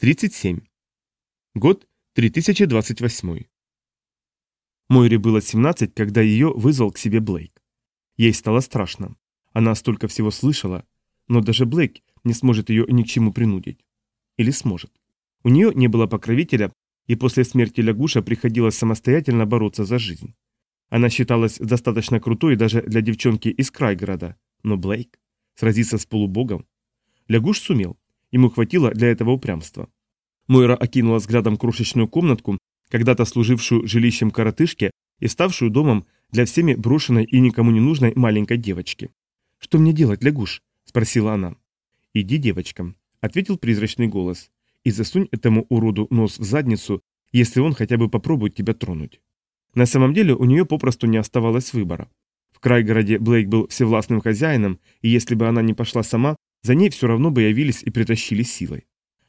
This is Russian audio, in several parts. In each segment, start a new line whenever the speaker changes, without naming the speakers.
37. Год 3028. Мойре было 17, когда ее вызвал к себе Блейк. Ей стало страшно. Она столько всего слышала, но даже Блейк не сможет ее ни к чему принудить. Или сможет. У нее не было покровителя, и после смерти Лягуша приходилось самостоятельно бороться за жизнь. Она считалась достаточно крутой даже для девчонки из Крайгорода, но Блейк сразиться с полубогом. Лягуш сумел, Ему хватило для этого упрямства. Мойра окинула взглядом крошечную комнатку, когда-то служившую жилищем коротышки и ставшую домом для всеми брошенной и никому не нужной маленькой девочки. «Что мне делать, лягуш?» – спросила она. «Иди, девочка», – ответил призрачный голос, – «и засунь этому уроду нос в задницу, если он хотя бы попробует тебя тронуть». На самом деле у нее попросту не оставалось выбора. В Крайгороде Блейк был всевластным хозяином, и если бы она не пошла сама, за ней все равно бы явились и притащили силой.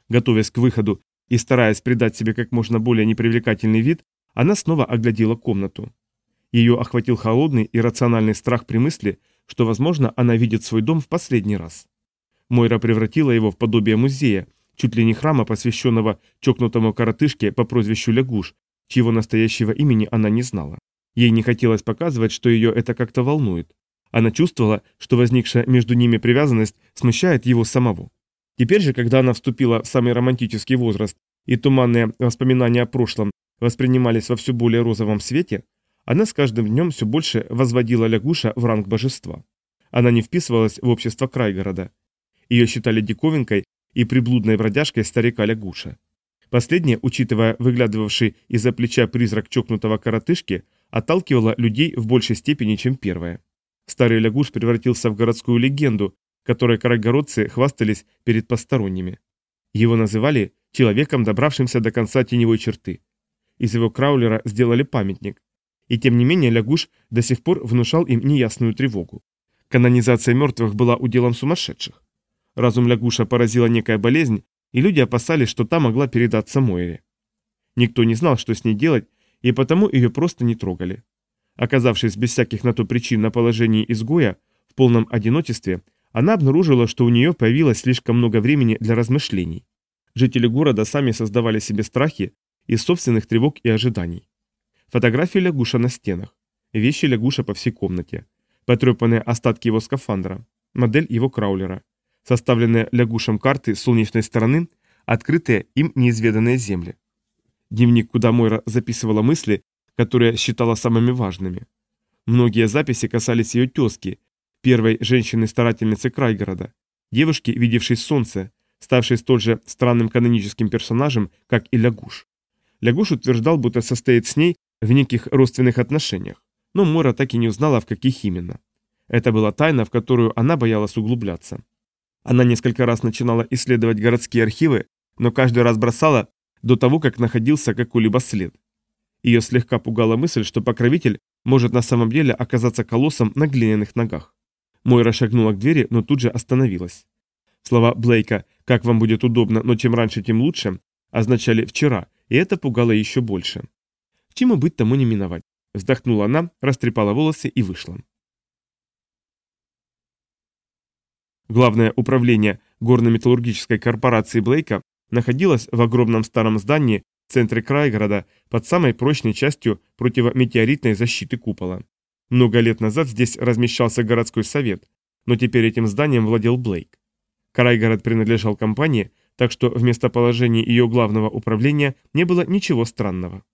Готовясь к выходу и стараясь придать себе как можно более непривлекательный вид, она снова оглядела комнату. Ее охватил холодный и рациональный страх при мысли, что, возможно, она видит свой дом в последний раз. Мойра превратила его в подобие музея, чуть ли не храма, посвященного чокнутому коротышке по прозвищу Лягуш, чьего настоящего имени она не знала. Ей не хотелось показывать, что ее это как-то волнует. Она чувствовала, что возникшая между ними привязанность смущает его самого. Теперь же, когда она вступила в самый романтический возраст, и туманные воспоминания о прошлом воспринимались во все более розовом свете, она с каждым днем все больше возводила лягуша в ранг божества. Она не вписывалась в общество Крайгорода. Ее считали диковинкой и приблудной бродяжкой старика лягуша. Последнее, учитывая выглядывавший из-за плеча призрак чокнутого коротышки, отталкивало людей в большей степени, чем первое. Старый лягуш превратился в городскую легенду, которой карагородцы хвастались перед посторонними. Его называли человеком, добравшимся до конца теневой черты. Из его краулера сделали памятник. И тем не менее лягуш до сих пор внушал им неясную тревогу. Канонизация мертвых была уделом сумасшедших. Разум лягуша поразила некая болезнь, и люди опасались, что та могла передаться Мойре. Никто не знал, что с ней делать, и потому ее просто не трогали. Оказавшись без всяких на то причин на положении изгоя, в полном одиночестве, она обнаружила, что у нее появилось слишком много времени для размышлений. Жители города сами создавали себе страхи из собственных тревог и ожиданий. Фотографии лягуша на стенах, вещи лягуша по всей комнате, потрепанные остатки его скафандра, модель его краулера, составленные лягушем карты солнечной стороны, открытые им неизведанные земли. Дневник, куда Мойра записывала мысли, которые считала самыми важными. Многие записи касались ее тезки, первой женщины-старательницы Крайгорода, девушки, видевшей солнце, ставшей столь же странным каноническим персонажем, как и Лягуш. Лягуш утверждал, будто состоит с ней в неких родственных отношениях, но Мора так и не узнала, в каких именно. Это была тайна, в которую она боялась углубляться. Она несколько раз начинала исследовать городские архивы, но каждый раз бросала до того, как находился какой-либо след. Ее слегка пугала мысль, что покровитель может на самом деле оказаться колоссом на глиняных ногах. Мойра шагнула к двери, но тут же остановилась. Слова Блейка «как вам будет удобно, но чем раньше, тем лучше» означали «вчера», и это пугало еще больше. К чему быть, тому не миновать. Вздохнула она, растрепала волосы и вышла. Главное управление горно-металлургической корпорации Блейка находилось в огромном старом здании в центре Крайгорода, под самой прочной частью противометеоритной защиты купола. Много лет назад здесь размещался городской совет, но теперь этим зданием владел Блейк. Крайгород принадлежал компании, так что в местоположении ее главного управления не было ничего странного.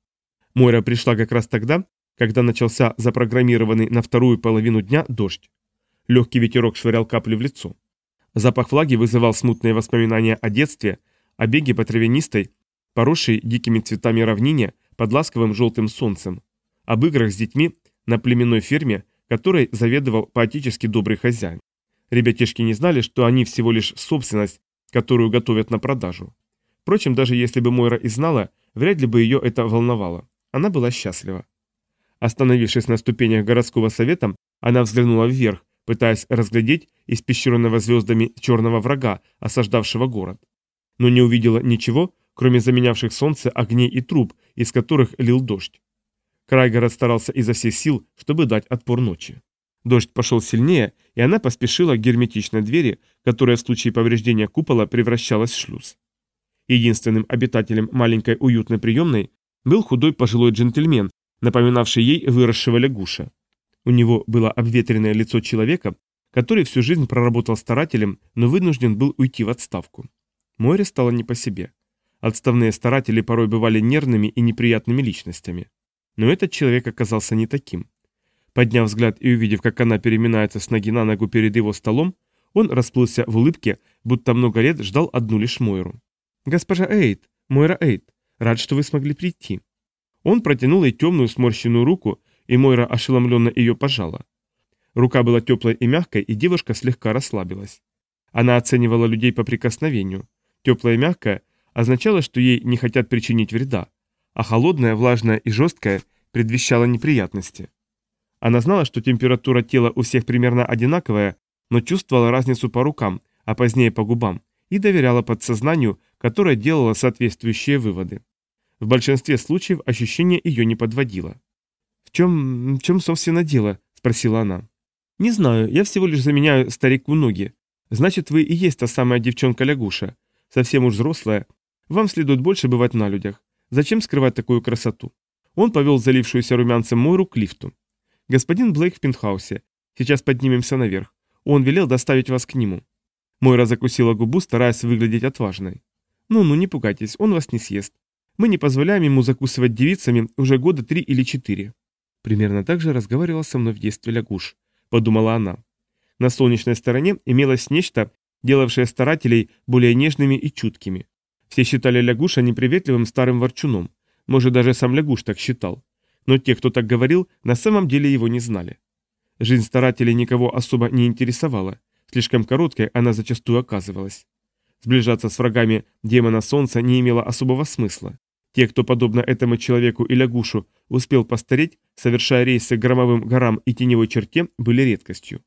Мойра пришла как раз тогда, когда начался запрограммированный на вторую половину дня дождь. Легкий ветерок швырял капли в лицо. Запах влаги вызывал смутные воспоминания о детстве, о беге по травянистой, поросший дикими цветами равнине под ласковым желтым солнцем, об играх с детьми на племенной ферме, которой заведовал поэтически добрый хозяин. Ребятишки не знали, что они всего лишь собственность, которую готовят на продажу. Впрочем, даже если бы Мойра и знала, вряд ли бы ее это волновало. Она была счастлива. Остановившись на ступенях городского совета, она взглянула вверх, пытаясь разглядеть из пещерного звездами черного врага, осаждавшего город. Но не увидела ничего, кроме заменявших солнце огней и труб, из которых лил дождь. Крайгород старался изо всех сил, чтобы дать отпор ночи. Дождь пошел сильнее, и она поспешила к герметичной двери, которая в случае повреждения купола превращалась в шлюз. Единственным обитателем маленькой уютной приемной был худой пожилой джентльмен, напоминавший ей выросшего лягуша. У него было обветренное лицо человека, который всю жизнь проработал старателем, но вынужден был уйти в отставку. Море стало не по себе. Отставные старатели порой бывали нервными и неприятными личностями. Но этот человек оказался не таким. Подняв взгляд и увидев, как она переминается с ноги на ногу перед его столом, он расплылся в улыбке, будто много лет ждал одну лишь Мойру. «Госпожа Эйд, Мойра Эйд, рад, что вы смогли прийти». Он протянул ей темную сморщенную руку, и Мойра ошеломленно ее пожала. Рука была теплой и мягкой, и девушка слегка расслабилась. Она оценивала людей по прикосновению. теплая, и мягкое означало, что ей не хотят причинить вреда, а холодная, влажная и жесткая предвещала неприятности. Она знала, что температура тела у всех примерно одинаковая, но чувствовала разницу по рукам, а позднее по губам, и доверяла подсознанию, которое делало соответствующие выводы. В большинстве случаев ощущение ее не подводило. «В чем, в чем собственно, дело?» – спросила она. «Не знаю, я всего лишь заменяю старику ноги. Значит, вы и есть та самая девчонка-лягуша, совсем уж взрослая, вам следует больше бывать на людях. Зачем скрывать такую красоту? Он повел залившуюся румянцем Мойру к лифту. Господин Блейк в пентхаусе. Сейчас поднимемся наверх. Он велел доставить вас к нему. Мойра закусила губу, стараясь выглядеть отважной. Ну-ну, не пугайтесь, он вас не съест. Мы не позволяем ему закусывать девицами уже года три или четыре. Примерно так же разговаривала со мной в детстве лягуш, подумала она. На солнечной стороне имелось нечто, делавшее старателей более нежными и чуткими. Все считали лягуша неприветливым старым ворчуном. Может, даже сам лягуш так считал. Но те, кто так говорил, на самом деле его не знали. Жизнь старателей никого особо не интересовала. Слишком короткой она зачастую оказывалась. Сближаться с врагами демона солнца не имело особого смысла. Те, кто, подобно этому человеку и лягушу, успел постареть, совершая рейсы к громовым горам и теневой черте, были редкостью.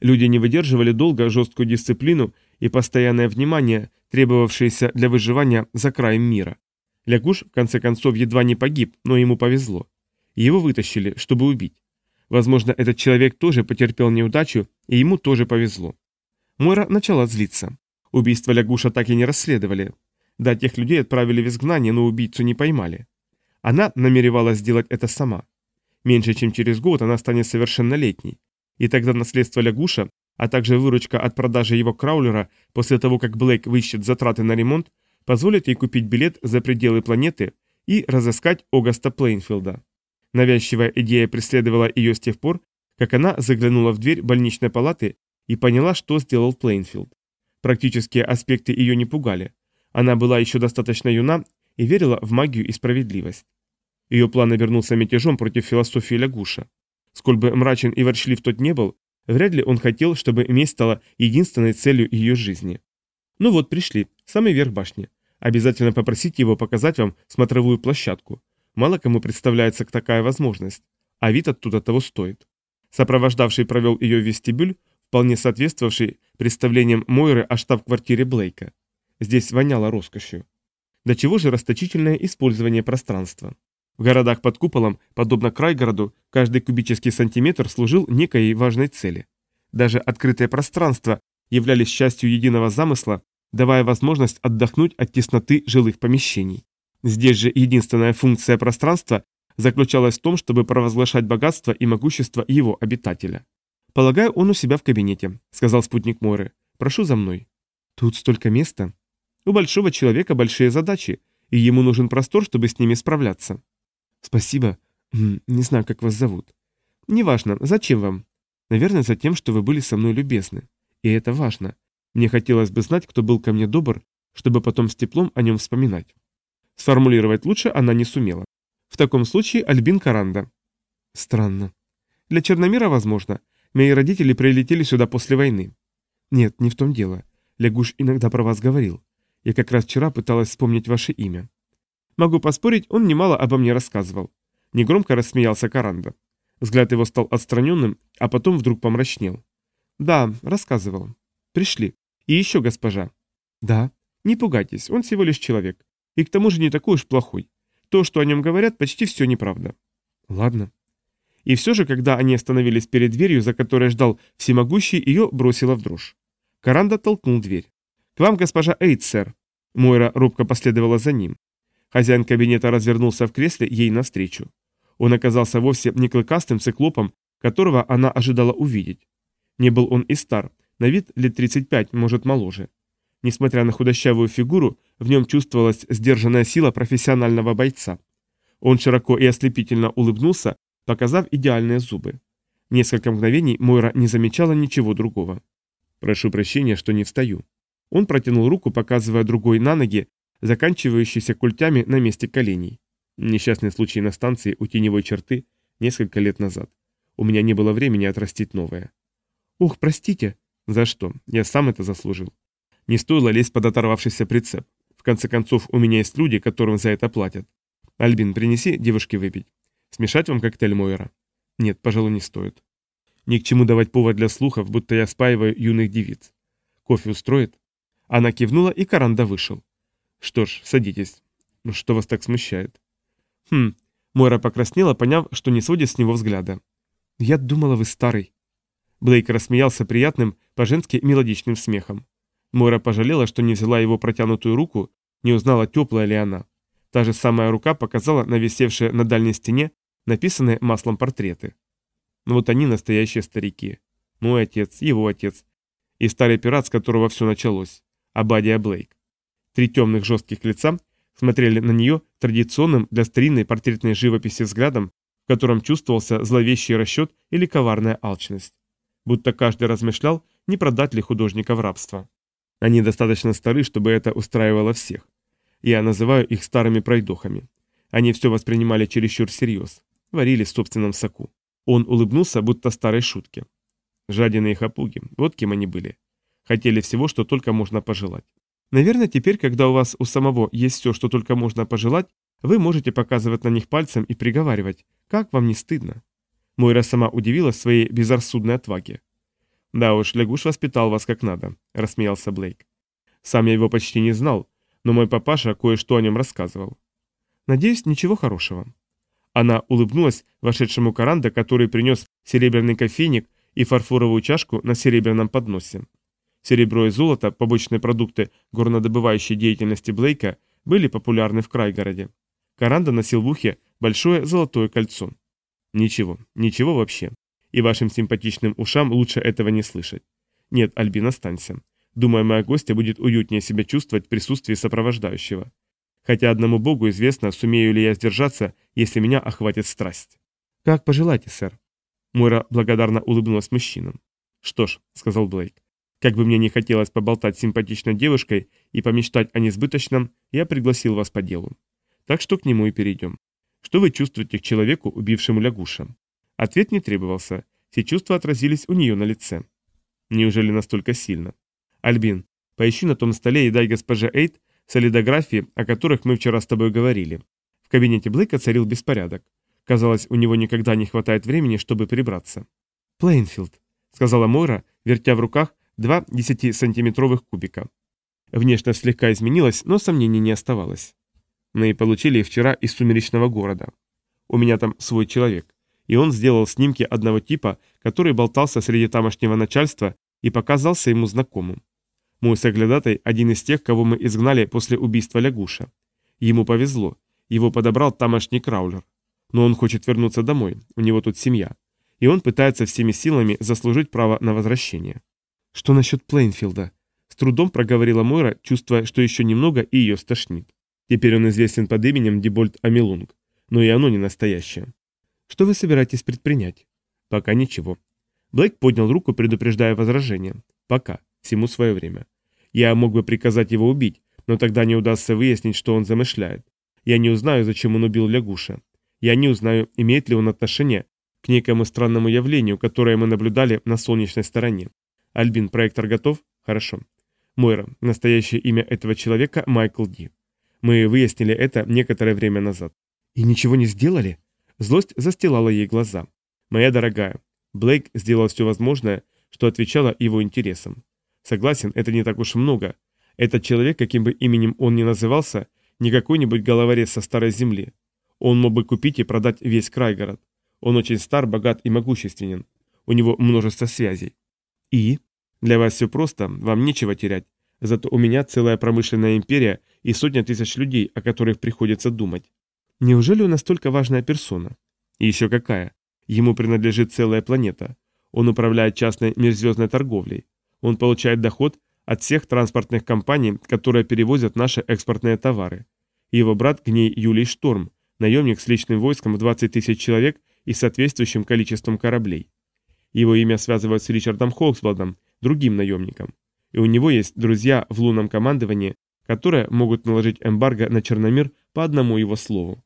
Люди не выдерживали долго жесткую дисциплину и постоянное внимание, требовавшееся для выживания за краем мира. Лягуш, в конце концов, едва не погиб, но ему повезло. Его вытащили, чтобы убить. Возможно, этот человек тоже потерпел неудачу, и ему тоже повезло. Мойра начала злиться. Убийство лягуша так и не расследовали. Да, тех людей отправили в изгнание, но убийцу не поймали. Она намеревалась сделать это сама. Меньше чем через год она станет совершеннолетней, и тогда наследство лягуша а также выручка от продажи его краулера после того, как Блейк выщет затраты на ремонт, позволит ей купить билет за пределы планеты и разыскать Огаста Плейнфилда. Навязчивая идея преследовала ее с тех пор, как она заглянула в дверь больничной палаты и поняла, что сделал Плейнфилд. Практические аспекты ее не пугали. Она была еще достаточно юна и верила в магию и справедливость. Ее план обернулся мятежом против философии Лягуша. Сколь бы мрачен и ворчлив тот не был, Вряд ли он хотел, чтобы месть стала единственной целью ее жизни. Ну вот, пришли, самый верх башни. Обязательно попросите его показать вам смотровую площадку. Мало кому представляется такая возможность, а вид оттуда того стоит. Сопровождавший провел ее в вестибюль, вполне соответствовавший представлениям Мойры о штаб-квартире Блейка. Здесь воняло роскошью. До чего же расточительное использование пространства. В городах под куполом, подобно Крайгороду, каждый кубический сантиметр служил некой важной цели. Даже открытое пространство являлись частью единого замысла, давая возможность отдохнуть от тесноты жилых помещений. Здесь же единственная функция пространства заключалась в том, чтобы провозглашать богатство и могущество его обитателя. «Полагаю, он у себя в кабинете», — сказал спутник Моры. «Прошу за мной». «Тут столько места. У большого человека большие задачи, и ему нужен простор, чтобы с ними справляться». «Спасибо. Не знаю, как вас зовут». «Неважно. Зачем вам?» «Наверное, за тем, что вы были со мной любезны. И это важно. Мне хотелось бы знать, кто был ко мне добр, чтобы потом с теплом о нем вспоминать». Сформулировать лучше она не сумела. В таком случае Альбин Каранда. Странно. Для Черномира возможно. Мои родители прилетели сюда после войны. Нет, не в том дело. Лягуш иногда про вас говорил. Я как раз вчера пыталась вспомнить ваше имя. Могу поспорить, он немало обо мне рассказывал. Негромко рассмеялся Каранда. Взгляд его стал отстраненным, а потом вдруг помрачнел. «Да, рассказывал. Пришли. И еще госпожа». «Да. Не пугайтесь, он всего лишь человек. И к тому же не такой уж плохой. То, что о нем говорят, почти все неправда». «Ладно». И все же, когда они остановились перед дверью, за которой ждал всемогущий, ее бросило в дрожь. Каранда толкнул дверь. «К вам госпожа Эйд, сэр». Мойра робко последовала за ним. Хозяин кабинета развернулся в кресле ей навстречу. Он оказался вовсе не клыкастым циклопом, которого она ожидала увидеть. Не был он и стар, на вид лет 35, может моложе. Несмотря на худощавую фигуру, в нем чувствовалась сдержанная сила профессионального бойца. Он широко и ослепительно улыбнулся, показав идеальные зубы. Несколько мгновений Мойра не замечала ничего другого. «Прошу прощения, что не встаю». Он протянул руку, показывая другой на ноги, заканчивающихся культями на месте коленей. Несчастный случай на станции у теневой черты несколько лет назад. У меня не было времени отрастить новое. Ох, простите. За что? Я сам это заслужил. Не стоило лезть под оторвавшийся прицеп. В конце концов, у меня есть люди, которым за это платят. Альбин, принеси девушке выпить. Смешать вам коктейль Мойера? Нет, пожалуй, не стоит. Ни к чему давать повод для слухов, будто я спаиваю юных девиц. Кофе устроит? Она кивнула, и Каранда вышел. Что ж, садитесь. Ну что вас так смущает? Хм. Мойра покраснела, поняв, что не сводит с него взгляда. Я думала, вы старый. Блейк рассмеялся приятным, по-женски мелодичным смехом. Мойра пожалела, что не взяла его протянутую руку, не узнала, теплая ли она. Та же самая рука показала на висевшие на дальней стене написанные маслом портреты. Но вот они настоящие старики. Мой отец, его отец. И старый пират, с которого все началось. Абадия Блейк. Три темных жестких лица смотрели на нее традиционным для старинной портретной живописи взглядом, в котором чувствовался зловещий расчет или коварная алчность. Будто каждый размышлял, не продать ли художника в рабство. Они достаточно стары, чтобы это устраивало всех. Я называю их старыми пройдохами. Они все воспринимали чересчур серьез, Варили в собственном соку. Он улыбнулся, будто старой шутке. Жадины и хапуги, вот они были. Хотели всего, что только можно пожелать. Наверное, теперь, когда у вас у самого есть все, что только можно пожелать, вы можете показывать на них пальцем и приговаривать. Как вам не стыдно? Мойра сама удивилась своей безрассудной отваге. «Да уж, Лягуш воспитал вас как надо», – рассмеялся Блейк. «Сам я его почти не знал, но мой папаша кое-что о нем рассказывал. Надеюсь, ничего хорошего». Она улыбнулась вошедшему Каранда, который принес серебряный кофейник и фарфоровую чашку на серебряном подносе. Серебро и золото, побочные продукты горнодобывающей деятельности Блейка, были популярны в Крайгороде. Каранда носил в ухе большое золотое кольцо. Ничего, ничего вообще. И вашим симпатичным ушам лучше этого не слышать. Нет, Альбин, останься. Думаю, моя гостья будет уютнее себя чувствовать в присутствии сопровождающего. Хотя одному богу известно, сумею ли я сдержаться, если меня охватит страсть. Как пожелаете, сэр. Мойра благодарно улыбнулась мужчинам. Что ж, сказал Блейк, как бы мне не хотелось поболтать с симпатичной девушкой и помечтать о несбыточном, я пригласил вас по делу. Так что к нему и перейдем. Что вы чувствуете к человеку, убившему лягуша? Ответ не требовался. Все чувства отразились у нее на лице. Неужели настолько сильно? Альбин, поищи на том столе и дай госпоже Эйд солидографии, о которых мы вчера с тобой говорили. В кабинете Блейка царил беспорядок. Казалось, у него никогда не хватает времени, чтобы прибраться. «Плейнфилд», — сказала Мойра, вертя в руках два 10-сантиметровых кубика. Внешность слегка изменилась, но сомнений не оставалось. Мы и получили их вчера из сумеречного города. У меня там свой человек, и он сделал снимки одного типа, который болтался среди тамошнего начальства и показался ему знакомым. Мой соглядатай – один из тех, кого мы изгнали после убийства лягуша. Ему повезло, его подобрал тамошний краулер. Но он хочет вернуться домой, у него тут семья. И он пытается всеми силами заслужить право на возвращение. «Что насчет Плейнфилда?» С трудом проговорила Мойра, чувствуя, что еще немного и ее стошнит. Теперь он известен под именем Дебольд Амилунг, но и оно не настоящее. «Что вы собираетесь предпринять?» «Пока ничего». Блэк поднял руку, предупреждая возражение. «Пока. Всему свое время. Я мог бы приказать его убить, но тогда не удастся выяснить, что он замышляет. Я не узнаю, зачем он убил лягуша. Я не узнаю, имеет ли он отношение к некому странному явлению, которое мы наблюдали на солнечной стороне. Альбин, проектор готов? Хорошо. Мойра, настоящее имя этого человека Майкл Ди. Мы выяснили это некоторое время назад. И ничего не сделали? Злость застилала ей глаза. Моя дорогая, Блейк сделал все возможное, что отвечало его интересам. Согласен, это не так уж и много. Этот человек, каким бы именем он ни назывался, не какой-нибудь головорез со старой земли. Он мог бы купить и продать весь Крайгород. Он очень стар, богат и могущественен. У него множество связей. И? Для вас все просто, вам нечего терять. Зато у меня целая промышленная империя и сотня тысяч людей, о которых приходится думать. Неужели у нас только важная персона? И еще какая? Ему принадлежит целая планета. Он управляет частной межзвездной торговлей. Он получает доход от всех транспортных компаний, которые перевозят наши экспортные товары. Его брат Гней Юлий Шторм, наемник с личным войском в 20 тысяч человек и соответствующим количеством кораблей. Его имя связывают с Ричардом Холксбладом, другим наемникам. И у него есть друзья в лунном командовании, которые могут наложить эмбарго на Черномир по одному его слову.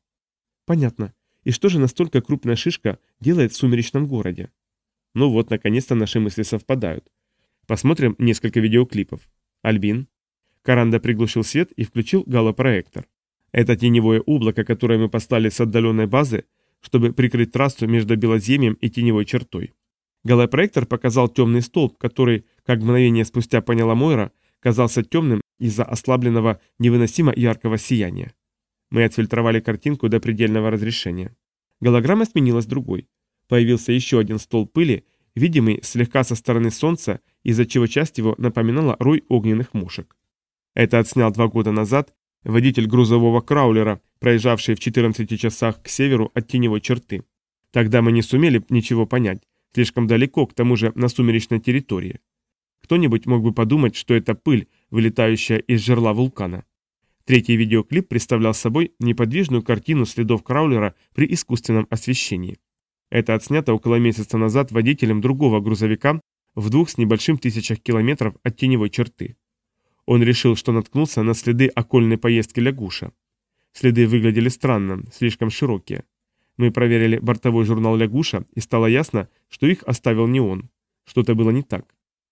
Понятно. И что же настолько крупная шишка делает в сумеречном городе? Ну вот, наконец-то наши мысли совпадают. Посмотрим несколько видеоклипов. Альбин. Каранда приглушил свет и включил галопроектор. Это теневое облако, которое мы послали с отдаленной базы, чтобы прикрыть трассу между Белоземьем и теневой чертой. Галопроектор показал темный столб, который, как мгновение спустя поняла Мойра, казался темным из-за ослабленного невыносимо яркого сияния. Мы отфильтровали картинку до предельного разрешения. Голограмма сменилась другой. Появился еще один столб пыли, видимый слегка со стороны солнца, из-за чего часть его напоминала рой огненных мушек. Это отснял два года назад водитель грузового краулера, проезжавший в 14 часах к северу от теневой черты. Тогда мы не сумели ничего понять, слишком далеко, к тому же на сумеречной территории. Кто-нибудь мог бы подумать, что это пыль, вылетающая из жерла вулкана. Третий видеоклип представлял собой неподвижную картину следов краулера при искусственном освещении. Это отснято около месяца назад водителем другого грузовика в двух с небольшим тысячах километров от теневой черты. Он решил, что наткнулся на следы окольной поездки лягуша. Следы выглядели странно, слишком широкие. Мы проверили бортовой журнал «Лягуша», и стало ясно, что их оставил не он. Что-то было не так.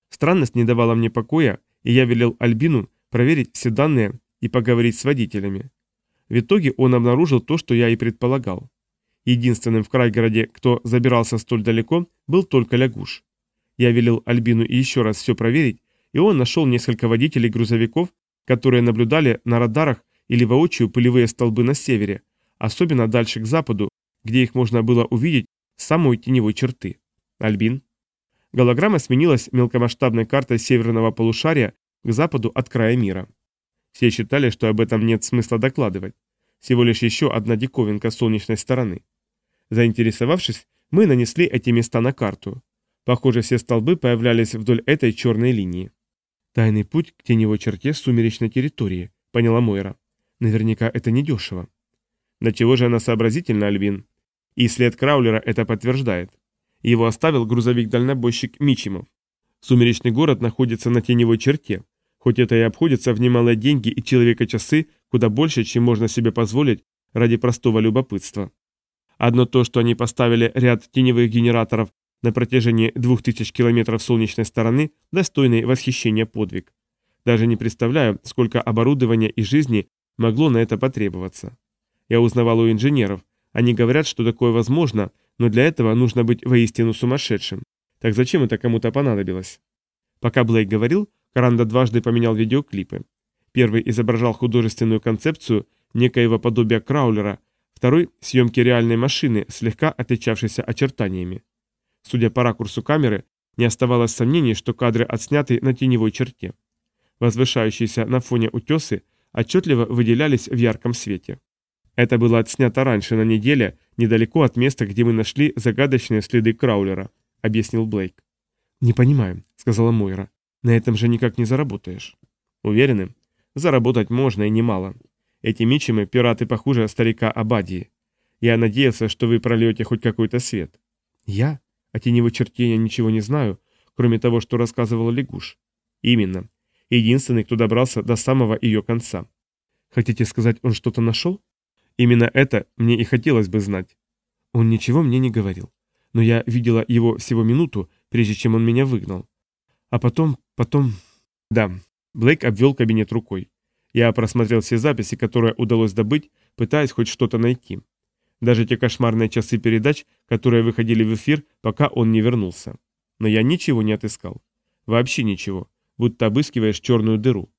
Странность не давала мне покоя, и я велел Альбину проверить все данные и поговорить с водителями. В итоге он обнаружил то, что я и предполагал. Единственным в Крайгороде, кто забирался столь далеко, был только Лягуш. Я велел Альбину еще раз все проверить, и он нашел несколько водителей грузовиков, которые наблюдали на радарах или воочию пылевые столбы на севере, особенно дальше к западу, где их можно было увидеть с самой теневой черты. Альбин. Голограмма сменилась мелкомасштабной картой северного полушария к западу от края мира. Все считали, что об этом нет смысла докладывать. Всего лишь еще одна диковинка солнечной стороны. Заинтересовавшись, мы нанесли эти места на карту. Похоже, все столбы появлялись вдоль этой черной линии. «Тайный путь к теневой черте сумеречной территории», — поняла Мойра. «Наверняка это недешево». «Да чего же она сообразительна, Альвин?» и след Краулера это подтверждает. Его оставил грузовик-дальнобойщик Мичимов. Сумеречный город находится на теневой черте, хоть это и обходится в немалые деньги и человека-часы куда больше, чем можно себе позволить ради простого любопытства. Одно то, что они поставили ряд теневых генераторов на протяжении 2000 километров солнечной стороны, достойный восхищения подвиг. Даже не представляю, сколько оборудования и жизни могло на это потребоваться. Я узнавал у инженеров, они говорят, что такое возможно, но для этого нужно быть воистину сумасшедшим. Так зачем это кому-то понадобилось? Пока Блейк говорил, Каранда дважды поменял видеоклипы. Первый изображал художественную концепцию некоего подобия краулера, второй – съемки реальной машины, слегка отличавшейся очертаниями. Судя по ракурсу камеры, не оставалось сомнений, что кадры отсняты на теневой черте. Возвышающиеся на фоне утесы отчетливо выделялись в ярком свете. Это было отснято раньше на неделе, недалеко от места, где мы нашли загадочные следы Краулера», — объяснил Блейк. «Не понимаю», — сказала Мойра. «На этом же никак не заработаешь». «Уверены? Заработать можно и немало. Эти мичимы — пираты похуже старика Абадии. Я надеялся, что вы прольете хоть какой-то свет». «Я? О теневой черте я ничего не знаю, кроме того, что рассказывала Лягуш». «Именно. Единственный, кто добрался до самого ее конца». «Хотите сказать, он что-то нашел?» Именно это мне и хотелось бы знать. Он ничего мне не говорил. Но я видела его всего минуту, прежде чем он меня выгнал. А потом, потом... Да, Блейк обвел кабинет рукой. Я просмотрел все записи, которые удалось добыть, пытаясь хоть что-то найти. Даже те кошмарные часы передач, которые выходили в эфир, пока он не вернулся. Но я ничего не отыскал. Вообще ничего. Будто обыскиваешь черную дыру.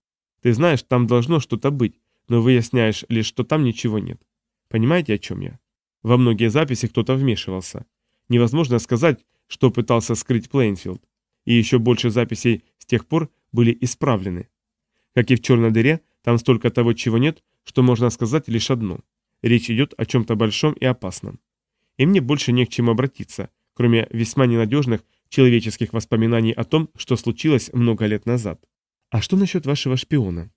Ты знаешь, там должно что-то быть, но выясняешь лишь, что там ничего нет. Понимаете, о чем я? Во многие записи кто-то вмешивался. Невозможно сказать, что пытался скрыть Плейнфилд. И еще больше записей с тех пор были исправлены. Как и в черной дыре, там столько того, чего нет, что можно сказать лишь одно. Речь идет о чем-то большом и опасном. И мне больше не к чему обратиться, кроме весьма ненадежных человеческих воспоминаний о том, что случилось много лет назад. А что насчет вашего шпиона?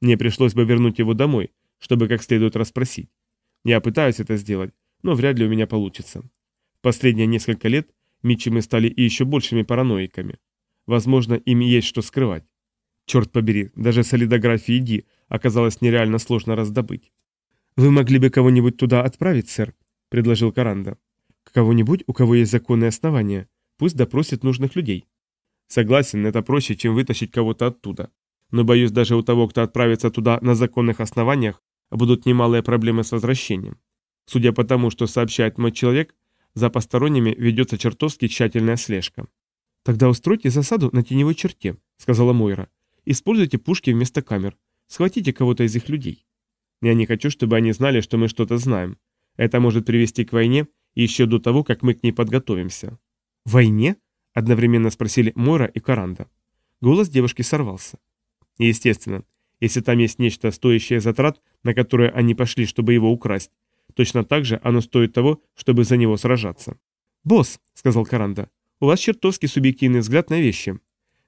Мне пришлось бы вернуть его домой, чтобы как следует расспросить. Я пытаюсь это сделать, но вряд ли у меня получится. Последние несколько лет Митчи мы стали и еще большими параноиками. Возможно, им есть что скрывать. Черт побери, даже солидографии Ди оказалось нереально сложно раздобыть. «Вы могли бы кого-нибудь туда отправить, сэр?» – предложил Каранда. «Кого-нибудь, у кого есть законные основания. Пусть допросит нужных людей». «Согласен, это проще, чем вытащить кого-то оттуда. Но боюсь, даже у того, кто отправится туда на законных основаниях, будут немалые проблемы с возвращением. Судя по тому, что сообщает мой человек, за посторонними ведется чертовски тщательная слежка. «Тогда устройте засаду на теневой черте», — сказала Мойра. «Используйте пушки вместо камер. Схватите кого-то из их людей». «Я не хочу, чтобы они знали, что мы что-то знаем. Это может привести к войне еще до того, как мы к ней подготовимся». «Войне?» — одновременно спросили Мойра и Каранда. Голос девушки сорвался. Естественно, если там есть нечто стоящее затрат, на которое они пошли, чтобы его украсть. Точно так же оно стоит того, чтобы за него сражаться. «Босс», — сказал Каранда, — «у вас чертовски субъективный взгляд на вещи.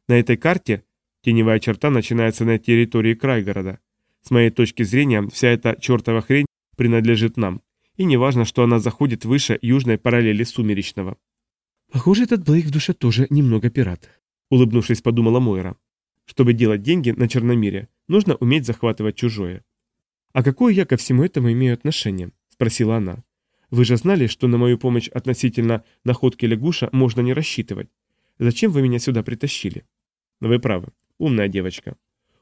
На этой карте теневая черта начинается на территории Крайгорода. С моей точки зрения, вся эта чертова хрень принадлежит нам. И неважно, что она заходит выше южной параллели Сумеречного». «Похоже, этот Блейк в душе тоже немного пират», — улыбнувшись, подумала Мойра. «Чтобы делать деньги на Черномире, нужно уметь захватывать чужое. «А какое я ко всему этому имею отношение?» – спросила она. «Вы же знали, что на мою помощь относительно находки лягуша можно не рассчитывать. Зачем вы меня сюда притащили?» «Вы правы. Умная девочка.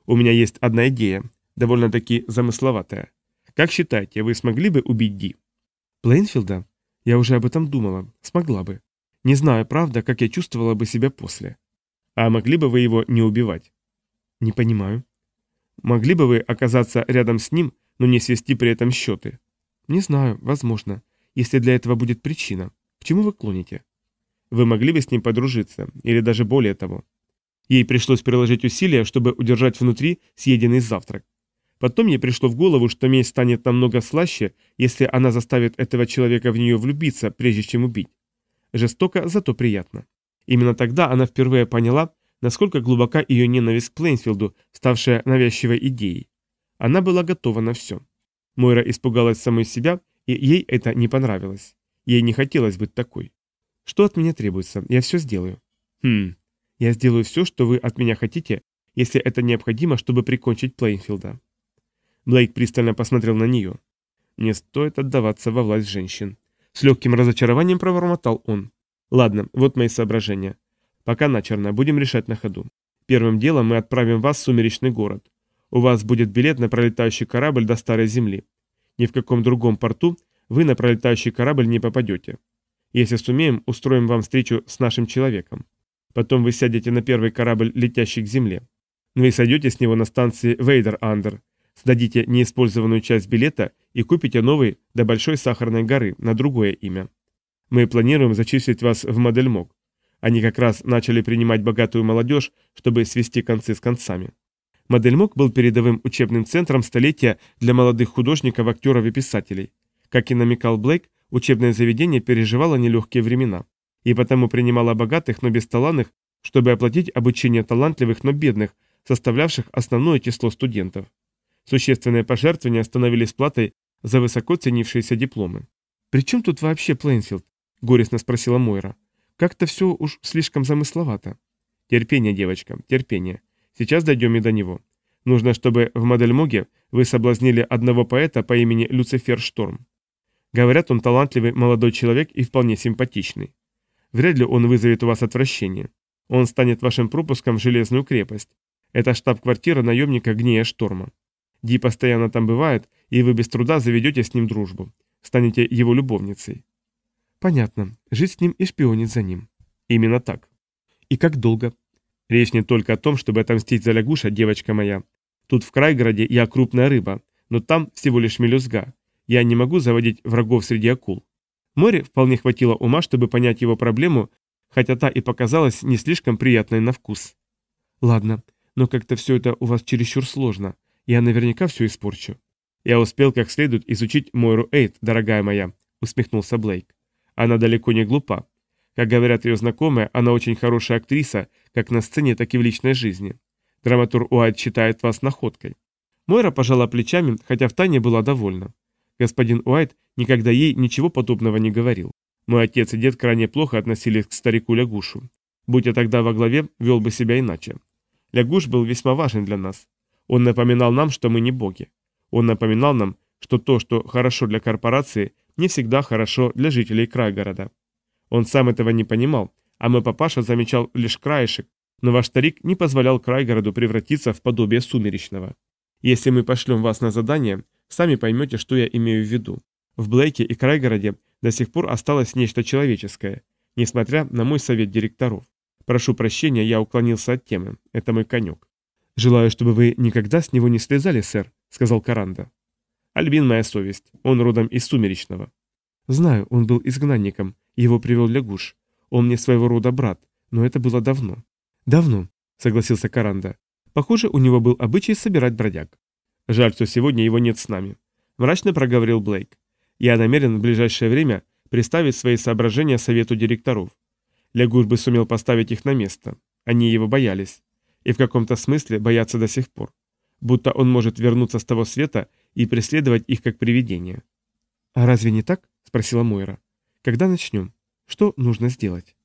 У меня есть одна идея, довольно-таки замысловатая. Как считаете, вы смогли бы убить Ди?» «Плейнфилда? Я уже об этом думала. Смогла бы. Не знаю, правда, как я чувствовала бы себя после». «А могли бы вы его не убивать?» «Не понимаю». Могли бы вы оказаться рядом с ним, но не свести при этом счеты? Не знаю, возможно, если для этого будет причина. К чему вы клоните? Вы могли бы с ним подружиться, или даже более того. Ей пришлось приложить усилия, чтобы удержать внутри съеденный завтрак. Потом ей пришло в голову, что месть станет намного слаще, если она заставит этого человека в нее влюбиться, прежде чем убить. Жестоко, зато приятно. Именно тогда она впервые поняла, насколько глубока ее ненависть к Плейнфилду, ставшая навязчивой идеей. Она была готова на все. Мойра испугалась самой себя, и ей это не понравилось. Ей не хотелось быть такой. «Что от меня требуется? Я все сделаю». «Хм, я сделаю все, что вы от меня хотите, если это необходимо, чтобы прикончить Плейнфилда». Блейк пристально посмотрел на нее. «Не стоит отдаваться во власть женщин». С легким разочарованием пробормотал он. «Ладно, вот мои соображения. Пока, начерно, будем решать на ходу. Первым делом мы отправим вас в сумеречный город. У вас будет билет на пролетающий корабль до Старой Земли. Ни в каком другом порту вы на пролетающий корабль не попадете. Если сумеем, устроим вам встречу с нашим человеком. Потом вы сядете на первый корабль, летящий к Земле. Ну вы сойдете с него на станции Вейдер-Андер, сдадите неиспользованную часть билета и купите новый до Большой Сахарной горы на другое имя. Мы планируем зачислить вас в Модельмог. Они как раз начали принимать богатую молодежь, чтобы свести концы с концами. Модельмок был передовым учебным центром столетия для молодых художников, актеров и писателей. Как и намекал Блейк, учебное заведение переживало нелегкие времена и потому принимало богатых, но бесталанных, чтобы оплатить обучение талантливых, но бедных, составлявших основное число студентов. Существенные пожертвования становились платой за высоко ценившиеся дипломы. «При чем тут вообще Плейнфилд?» – горестно спросила Мойра. Как-то все уж слишком замысловато. Терпение, девочка, терпение. Сейчас дойдем и до него. Нужно, чтобы в Модельмоге вы соблазнили одного поэта по имени Люцифер Шторм. Говорят, он талантливый молодой человек и вполне симпатичный. Вряд ли он вызовет у вас отвращение. Он станет вашим пропуском в Железную крепость. Это штаб-квартира наемника Гнея Шторма. Ди постоянно там бывает, и вы без труда заведете с ним дружбу. Станете его любовницей. Понятно. Жить с ним и шпионить за ним. Именно так. И как долго? Речь не только о том, чтобы отомстить за лягуша, девочка моя. Тут в Крайгороде я крупная рыба, но там всего лишь мелюзга. Я не могу заводить врагов среди акул. Море вполне хватило ума, чтобы понять его проблему, хотя та и показалась не слишком приятной на вкус. Ладно, но как-то все это у вас чересчур сложно. Я наверняка все испорчу. Я успел как следует изучить Мойру Эйд, дорогая моя, усмехнулся Блейк. Она далеко не глупа. Как говорят ее знакомые, она очень хорошая актриса, как на сцене, так и в личной жизни. Драматур Уайт считает вас находкой. Мойра пожала плечами, хотя в Тане была довольна. Господин Уайт никогда ей ничего подобного не говорил. Мой отец и дед крайне плохо относились к старику Лягушу. Будь я тогда во главе, вел бы себя иначе. Лягуш был весьма важен для нас. Он напоминал нам, что мы не боги. Он напоминал нам, что то, что хорошо для корпорации, не всегда хорошо для жителей край города. Он сам этого не понимал, а мой папаша замечал лишь краешек, но ваш старик не позволял Крайгороду превратиться в подобие сумеречного. Если мы пошлем вас на задание, сами поймете, что я имею в виду. В Блейке и Крайгороде до сих пор осталось нечто человеческое, несмотря на мой совет директоров. Прошу прощения, я уклонился от темы. Это мой конек. «Желаю, чтобы вы никогда с него не слезали, сэр», — сказал Каранда. Альбин моя совесть, он родом из Сумеречного. Знаю, он был изгнанником, его привел Лягуш. Он мне своего рода брат, но это было давно. Давно, согласился Каранда. Похоже, у него был обычай собирать бродяг. Жаль, что сегодня его нет с нами. Мрачно проговорил Блейк. Я намерен в ближайшее время представить свои соображения совету директоров. Лягуш бы сумел поставить их на место. Они его боялись. И в каком-то смысле боятся до сих пор. Будто он может вернуться с того света и преследовать их как привидения. «А разве не так?» – спросила Мойра. «Когда начнем? Что нужно сделать?»